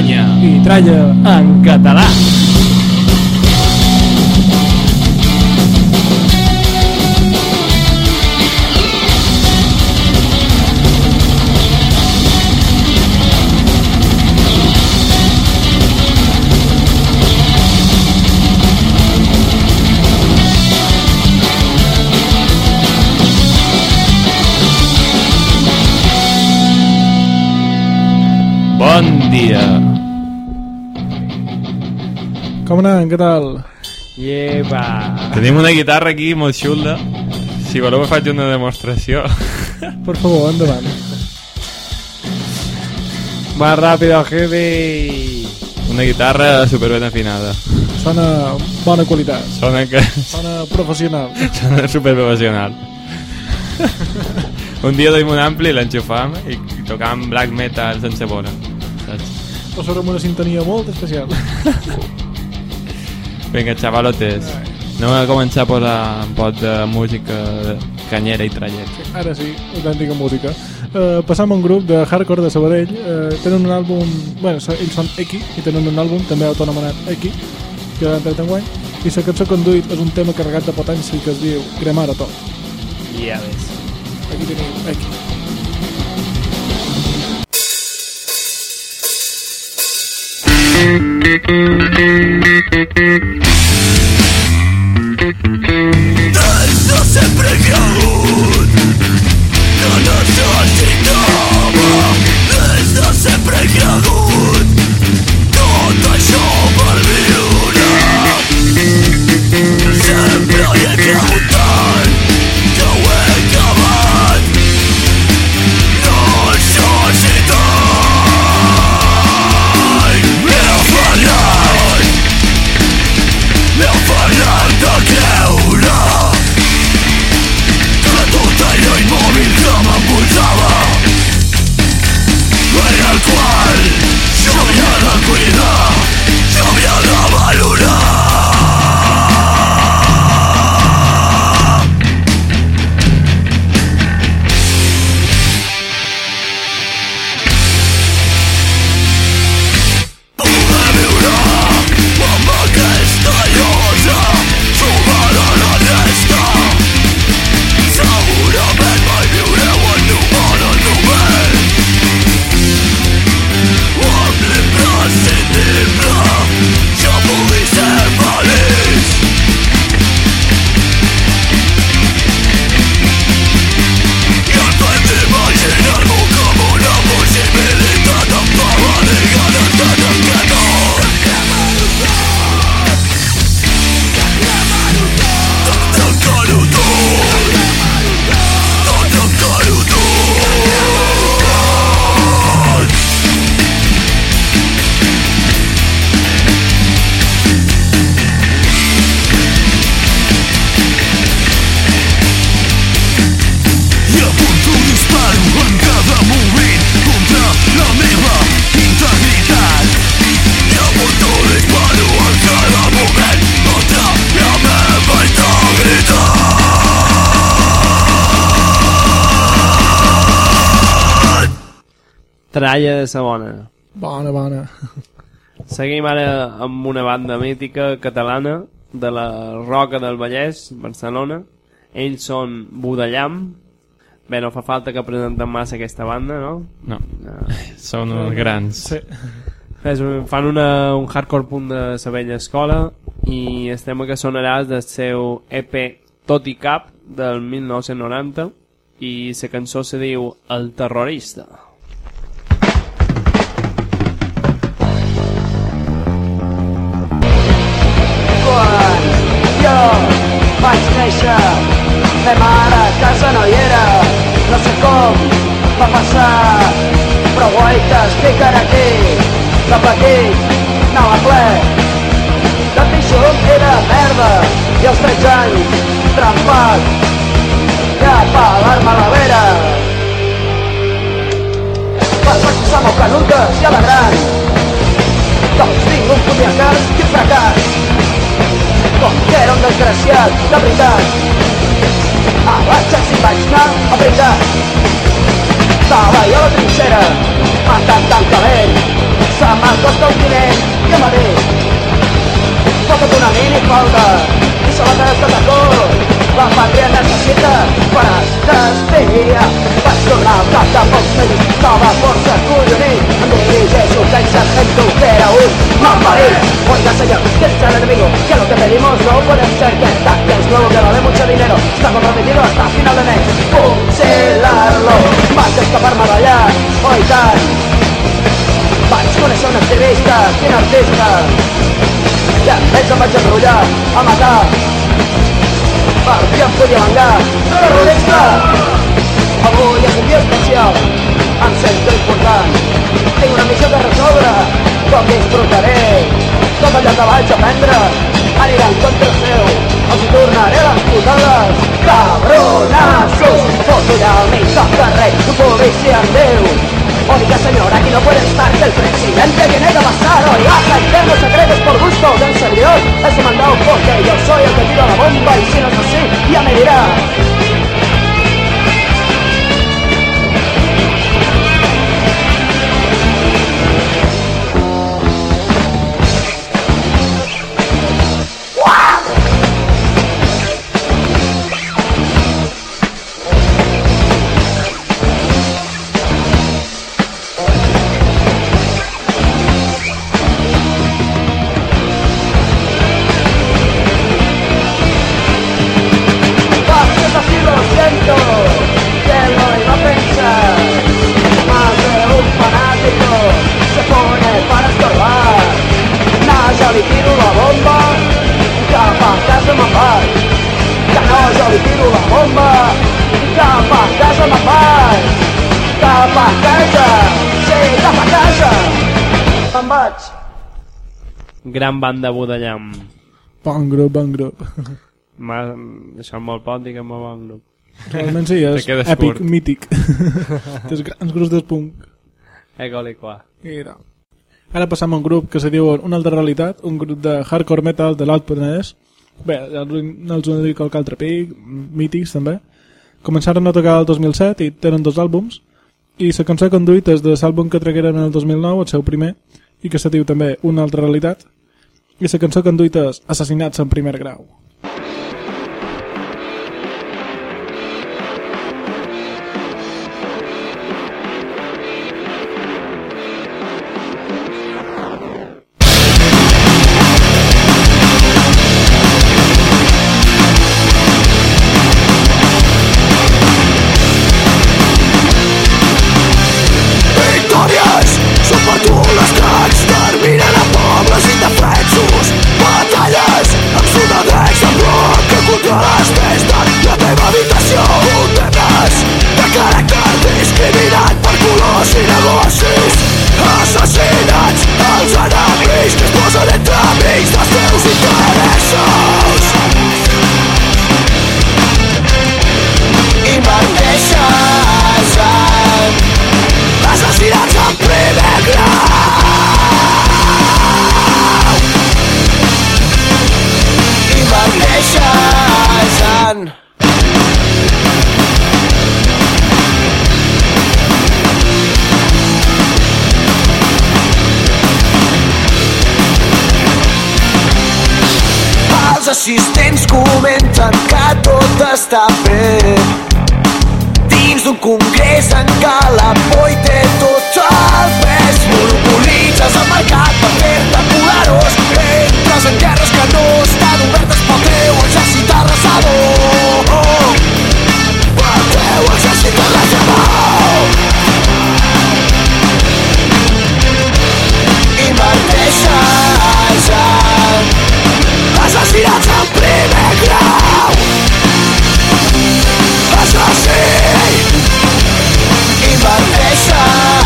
Espanya i tralla en català. Com anem? Què tal? Lleva. Tenim una guitarra aquí molt xula. Si voleu faig una demostració. Per favor, endavant. Más rápido, jefe. Una guitarra super ben afinada. Sona bona qualitat. Sona que... Sona professional. Sona super professional. Un dia duim un ampli, l'enxufam i tocam black metal sense vora. Saps? Però sobre una sintonia molt especial. Vinga, xavalotes. Anem a començar a posar un pot de música canyera i trallet. Ara sí, autèntica música. Uh, passam a un grup de hardcore de Sabadell. Uh, tenen un àlbum... Bueno, ells són Eki i tenen un àlbum també autonomenat Eki que han tret enguany i la cançó conduït és un tema carregat de potència que es diu Cremar a tot. Ja ves. Aquí teniu Eki. Sempre hi he cregut Tralla de Sabona. Bona, bona. Seguim ara amb una banda mítica catalana de la Roca del Vallès, Barcelona. Ells són Budallam. Bé, no fa falta que presentem massa aquesta banda, no? No, Uh, són uns grans. Sí. és un, fan una, un hardcore punt de la vella escola i el tema que sonarà és del seu EP Tot i Cap del 1990 i la cançó se diu El terrorista. Jo vaig néixer, ma mare a casa no hi era, no sé com va passar, però guai t'expliquen aquí, de petit anava ple, de pixum era merda, i als 13 anys, trempat, cap a l'arma a la vera. Vas passar molt canudes i a la gran, doncs tinc un cas i un fracàs, com que era un desgraciat, de veritat. A l'exèrcit vaig anar a veritat. Estava jo a la trinxera, matant tan calent, se m'acosta un tinent i a Madrid. Fota't una minifalda i sabates de tacó. La pàtria necessita pares d'espia. Vaig tornar al cap de pocs mesos, nova força collonit. Em dirigeixo pensando que era un malparit. Oiga señor, ¿quién es el enemigo? Que lo que pedimos no puede ser que es nuevo que vale mucho dinero. Está comprometido hasta final de mes. Fusilarlo. Vaig escapar-me d'allà, oh i tant. Vaig conèixer un activista, quin artista. Ja, ells em vaig enrotllar, a matar. Ja em podia vengar, terrorista! Avui és un dia especial, em sento important. Tinc una missió que resoldre, com disfrutaré. Tot allò que vaig aprendre anirà en contra seu. Els tornaré les putades, cabronazos. Foto allà al mig del carrer, un policia en Déu. Oiga señora, aquí no puede estar que el presidente viene de pasar hoy. Aprendemos secretos por gusto del servidor Es mandado porque yo soy el que tiro la bomba Y si no es así, ya me dirá Gran banda Budallam. Bon grup, bon grup. És molt pot dir que és molt bon grup. Realment sí, és èpic, curt. mític. Dels grans grups del punk. Ecoli qua. Mira. Ara passam a un grup que se diu Una altra realitat, un grup de hardcore metal de l'Alt Penedès. Bé, els, ho dic el Caltrapic, mítics també. Començaren a tocar el 2007 i tenen dos àlbums. I la cançó conduït és de l'àlbum que tragueren el 2009, el seu primer, i que se diu també Una altra realitat. I la cançó conduït és Assassinats en primer grau. Assistents comenten que tot està bé dins d'un congrés en què la por hi té tot el pes. Monopolitzes el mercat per fer-te poderós. Entres en guerres que no estan obertes pel teu exèrcit arrasador. Pel teu exèrcit arrasador. Inverteixes en assassinats en primer grau. Assassí Inverteixes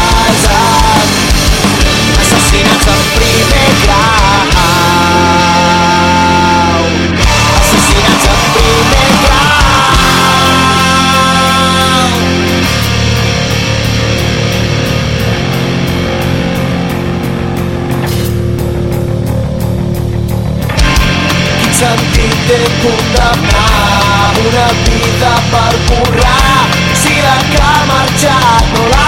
té condemnar una vida per currar. Si la que ha marxat no la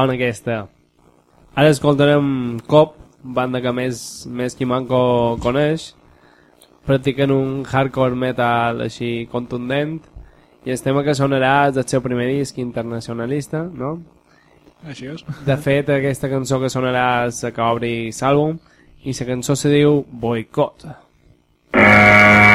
Bona aquesta. Ara escoltarem Cop, banda que més, més qui manco coneix. Practiquen un hardcore metal així contundent i el tema que sonarà és del seu primer disc internacionalista, no? Així és. De fet, aquesta cançó que sonarà és la que obri l'àlbum i la cançó se diu Boicot. All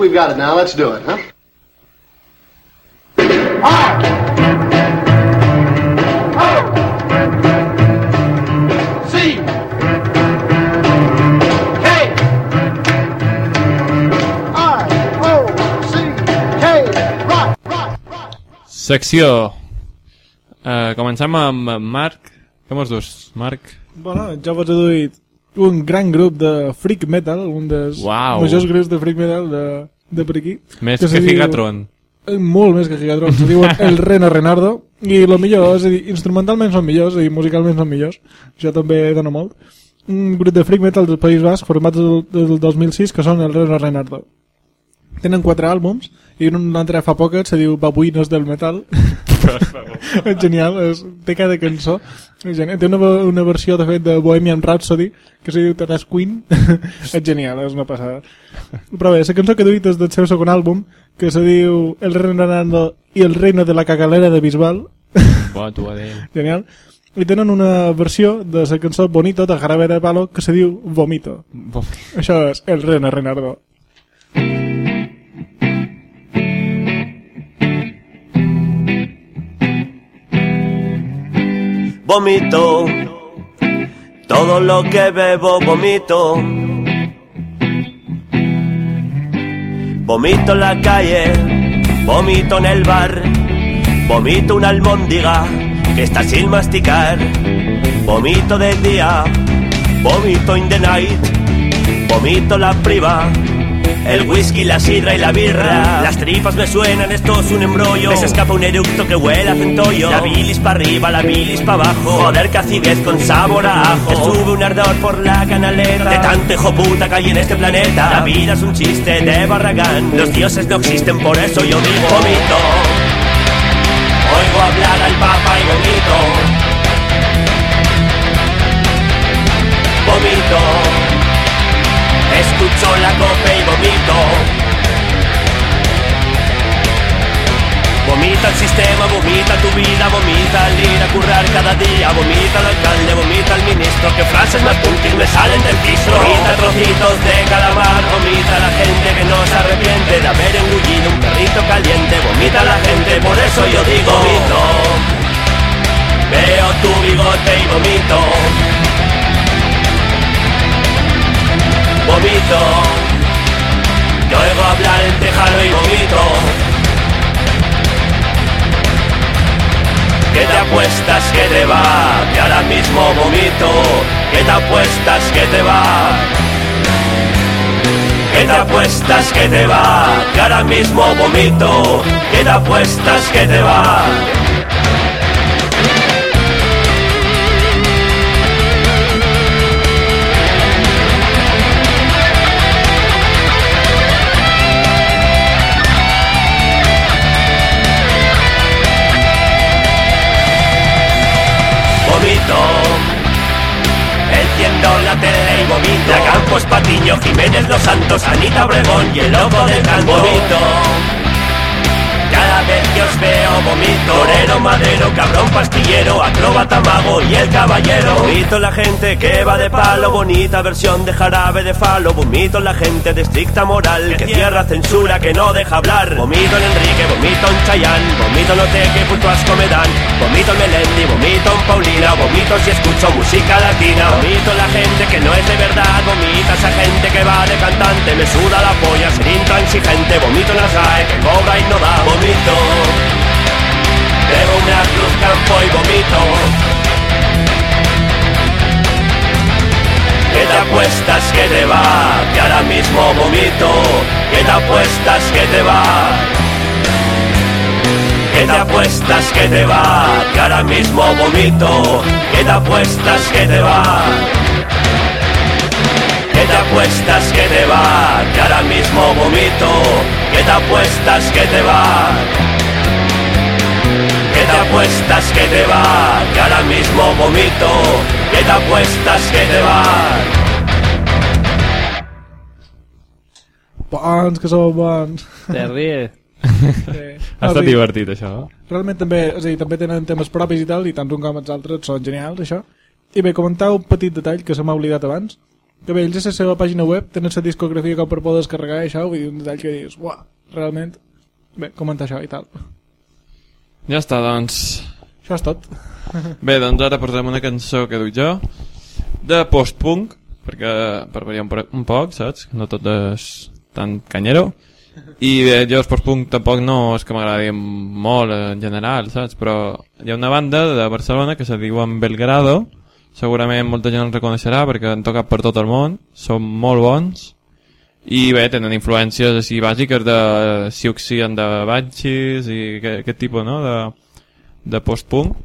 we've got it now. Let's do it, huh? Secció. Uh, comencem amb Marc. Com es dius, Marc? Bona, jo vos he duit un gran grup de freak metal, un dels Uau. majors grups de freak metal de, de per aquí. Més que que se diu- Gigatron. Eh, Molt més que Gigatron, se diuen el Rena Renardo, i el millor, és a dir, instrumentalment són millors, i musicalment són millors, això també dona molt. Un grup de freak metal del País Basc, format del, del 2006, que són el Rena Renardo. Tenen quatre àlbums, i un altre fa poc se diu Babuïnos del Metal. és genial, és, té cada cançó. Té una, una versió, de fet, de Bohemian Rhapsody, que se diu Terras Queen. és genial, és una passada. Però bé, la cançó que duit és del seu segon àlbum, que se diu El Reino Renando i el Reino de la Cagalera de Bisbal. Bo, tu, adéu. Genial. I tenen una versió de la cançó Bonito de Jarabe de Palo que se diu Vomito. Bo. Això és El Reino Renardo. Vomito. Todo lo que bebo, vomito. Vomito en la calle, vomito en el bar, vomito una almóndiga que está sin masticar. Vomito de día, vomito in the night, vomito la priva. El whisky, la sidra y la birra. Las tripas me suenan, esto es un embrollo. Me se escapa un eructo que huele a centollo. La bilis para arriba, la bilis para abajo. Joder, que acidez con sabor a ajo. Me sube un ardor por la canaleta. De tanto hijo puta que hay en este planeta. La vida es un chiste de barragán. Los dioses no existen, por eso yo digo Vomito. Oigo hablar al papa y vomito. Vomito Escucho la copa y vomito. Vomita el sistema, vomita tu vida, vomita al ir a currar cada día, vomita el alcalde, vomita el ministro, que frases más puntis me salen del piso. Vomita trocitos de calamar, vomita la gente que no se arrepiente de haber engullido un perrito caliente, vomita la gente, por eso yo digo vomito. Veo tu bigote y vomito. Vomito. Yo oigo hablar en tejano y vomito. ¿Qué te apuestas que te va? Que ahora mismo vomito. ¿Qué te apuestas que te va? ¿Qué te apuestas que te va? Que ahora mismo vomito. ¿Qué te apuestas que te va? Madero, cabrón, pastillero Acróbata, mago y el caballero. Vomito la gente que va de palo Bonita versión de jarabe de falo. Vomito la gente de estricta moral Que cierra censura, que no deja hablar. Vomito en Enrique, vomito en Chayán Vomito en Ote, que puto asco me dan. Vomito en Melendi, vomito en Paulina. Vomito si escucho música latina. Vomito la gente que no es de verdad. Vomita esa gente que va de cantante. Me suda la polla ser intransigente Vomito en la SAE que cobra y no da. Vomito Bebo una cruz campo y vomito ¿Qué te apuestas que te va? Que ahora mismo vomito ¿Qué te apuestas que te va? ¿Qué te apuestas que te va? Que ahora mismo vomito ¿Qué te apuestas que te va? ¿Qué te apuestas que te va? Que ahora mismo vomito ¿Qué te apuestas que te va? ¿Qué te apuestas que te va? Que ahora mismo vomito ¿Qué te apuestas que te va? Bons, que sou bons. Te ries. Sí. Ha estat divertit, això. Realment també, és a dir, també tenen temes propis i tal, i tant un com els altres són genials, això. I bé, comentar un petit detall que se m'ha oblidat abans, que bé, ells a la seva pàgina web tenen la discografia com per poder descarregar i això, vull dir, un detall que dius, uah, realment, bé, comentar això i tal. Ja està, doncs... Això és tot. Bé, doncs ara posarem una cançó que duc jo, de post-punk, perquè per variar un, un poc, saps? No tot és tan canyero. I bé, jo el post-punk tampoc no és que m'agradi molt en general, saps? Però hi ha una banda de Barcelona que se diu en Belgrado, segurament molta gent el reconeixerà perquè han tocat per tot el món, són molt bons i bé, tenen influències així bàsiques de Siouxsie and the Banshees i aquest, aquest tipus no? de, de post-punk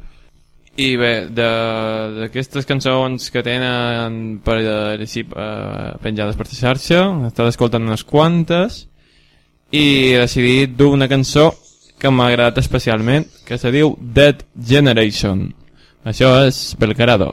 i bé, d'aquestes cançons que tenen per eh, així, eh, penjades per la xarxa estat escoltant unes quantes i he decidit dur una cançó que m'ha agradat especialment que se diu Dead Generation això és Belcarado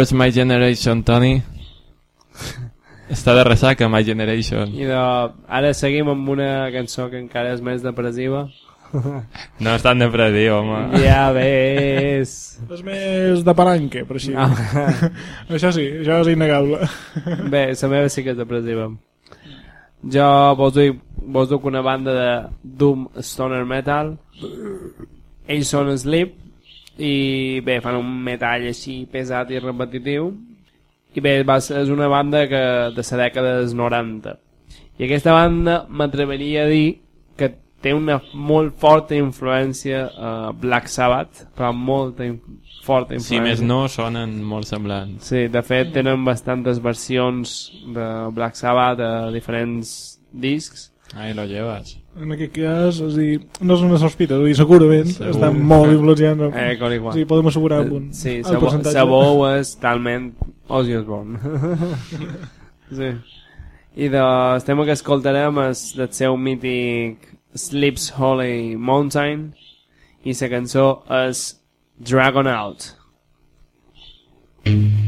Where's My Generation, Tony? Està de ressaca, My Generation. I de... ara seguim amb una cançó que encara és més depressiva. No és tan depressiva, home. Ja ves. És més de paranque, per així. No. Ah. això sí, això és innegable. Bé, la meva sí que és depressiva. Jo vos dic, vos dic una banda de Doom Stoner Metal. Ells són Sleep, i bé, fan un metall així pesat i repetitiu. I bé, va, és una banda que de la dècada dels 90. I aquesta banda m'atreveria a dir que té una molt forta influència a Black Sabbath, però molta in forta Si influència. més no, sonen molt semblants. Sí, de fet tenen bastantes versions de Black Sabbath a diferents discs. Ahí lo llevas. En aquest cas, és dir, no és una sospita, és a dir, segurament Segur. estan molt influenciats. Eh, igual, igual. Sí, podem assegurar amb un, Sí, el sa, bo, percentatge. sa veu és talment Ozzy Osbourne. sí. I del tema que escoltarem és del seu mític Sleeps Holy Mountain i la cançó és Dragon Out. Thank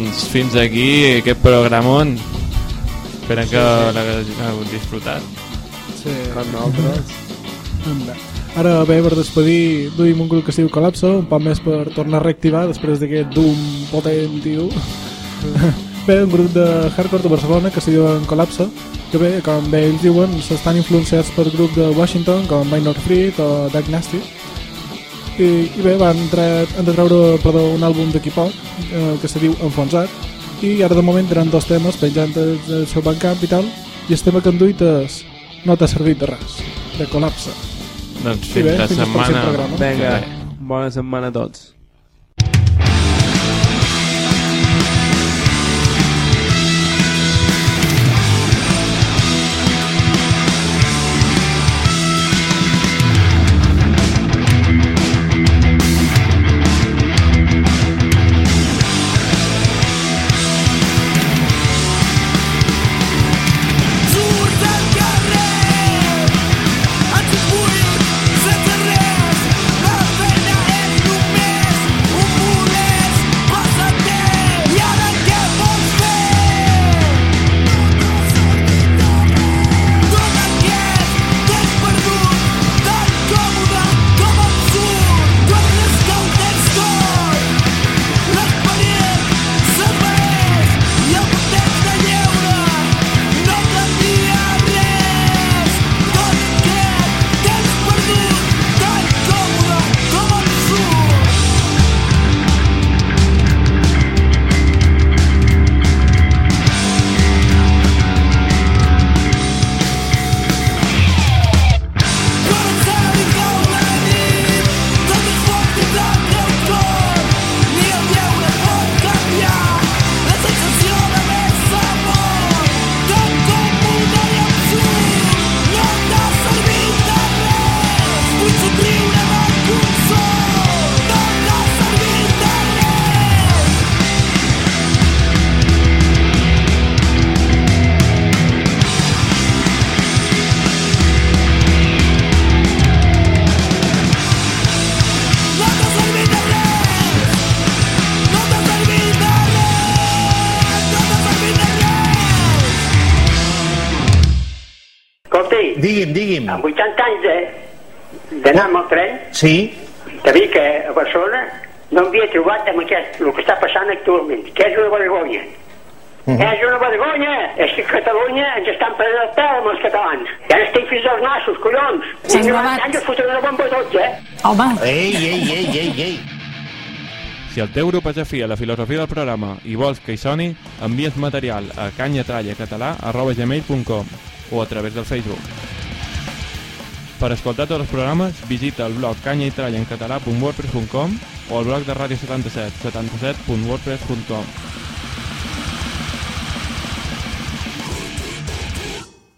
doncs fins aquí aquest programon. Espero que l'hagueu disfrutat. Sí. Com nosaltres. Anda. Ara bé, per despedir, duim un grup que es diu Colapso, un poc més per tornar a reactivar després d'aquest Doom potent dur. bé, un grup de hardcore de Barcelona que se diuen Colapso, que bé, com bé ells diuen, s'estan influenciats per grup de Washington com Minor Threat o Dark Nasty. I, i bé, van tre han de treure perdó, un àlbum d'aquí poc eh, que se diu Enfonsat i ara de moment tenen dos temes penjant del del seu bandcamp i tal i el tema que han duit és No t'ha servit de res, de Colapse. Doncs I fins bé, la fins pròxim setmana. Vinga, bona setmana a tots. Digui'm, digui'm. amb 80 anys d'anar amb el tren, Sí? de que a Barcelona no havia trobat amb aquest, el que està passant actualment, que és una vergonya. És una vergonya! És que a Catalunya ens estan prenent el pèl amb els catalans. Ja n'estem fins als nassos, collons! Sant I Gravat. anys ens fotran una bomba tots, eh? Home, Ei, ei, ei, ei, ei. Si el teu grup és afí a la filosofia del programa i vols que hi soni, envies material a canyatrallacatalà.gmail.com o a través del Facebook. Per escoltar tots els programes, visita el blog canyaitrallaencatalà.wordpress.com o el blog de Ràdio 77, 77.wordpress.com.